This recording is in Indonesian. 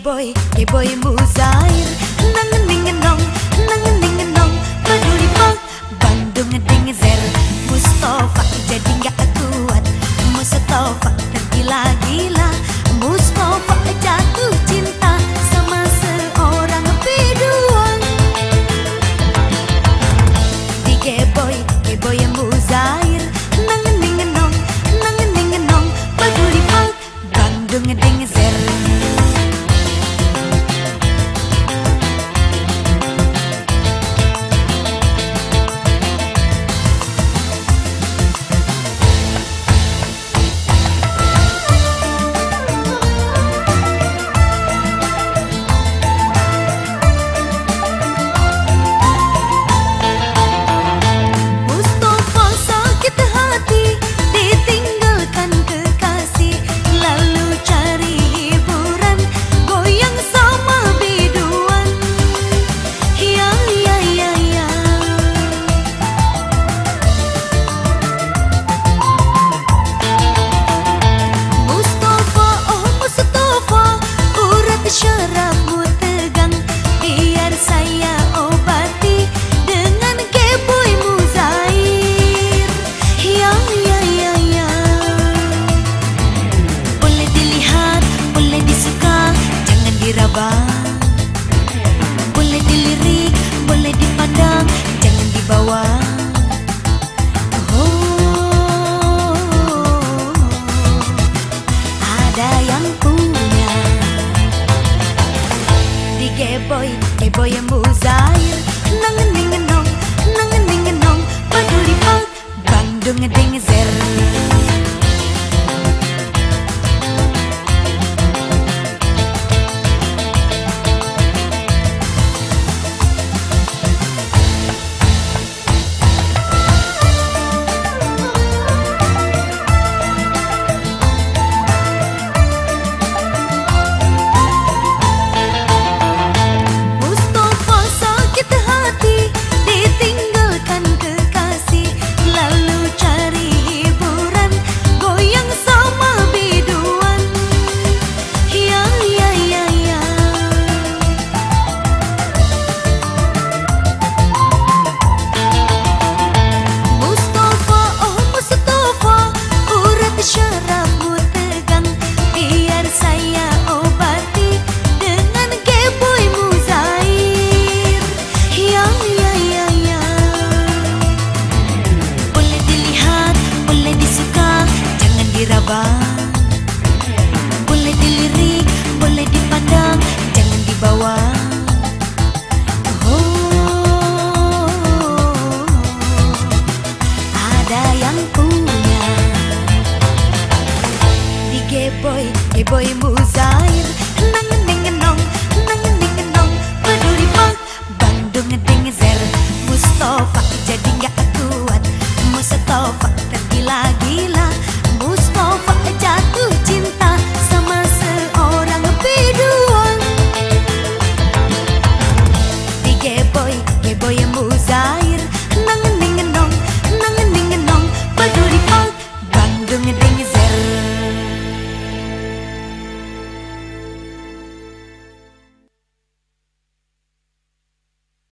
boy, hey boy mu zair Nangan mingan nong diraba. Boleh dilirik, boleh dipandang Jangan dibawa. Oh, Ada yang punya. Di geboy, geboy yang muzair. Nangan ningenong, nangan ningenong Padu lipat, bang dungedengezer Boy, Boleh dilirik, boleh dipandang, jangan dibawa. Oh, Ada yang punya. Di Muzair